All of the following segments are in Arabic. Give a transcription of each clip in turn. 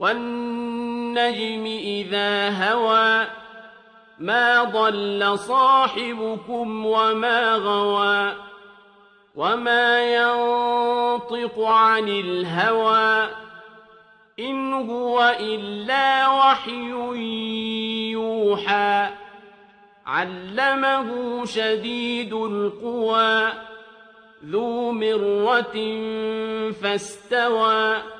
وَالنَّجْمِ إِذَا هَوَىٰ مَا ضَلَّ صَاحِبُكُمْ وَمَا غَوَىٰ وَمَا يَنطِقُ عَنِ الْهَوَىٰ إِنْ هُوَ إِلَّا وَحْيٌ يُوحَىٰ عَلَّمَهُ شَدِيدُ الْقُوَىٰ ذُو مِرَّةٍ فَاسْتَوَىٰ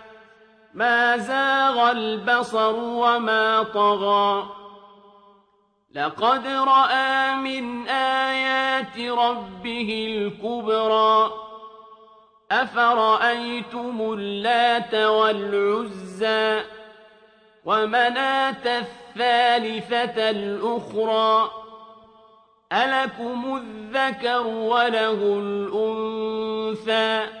مَا زَاغَ الْبَصَرُ وَمَا طَغَىٰ. لَقَدْ رَأَىٰ مِنْ آيَاتِ رَبِّهِ الْكُبْرَىٰ. أَفَرَأَيْتُمُ اللَّاتَ وَالْعُزَّىٰ وَمَنَاةَ الثَّالِثَةَ الْأُخْرَىٰ؟ أَلَكُمُ الذَّكَرُ وَلَهُ الْأُنثَىٰ؟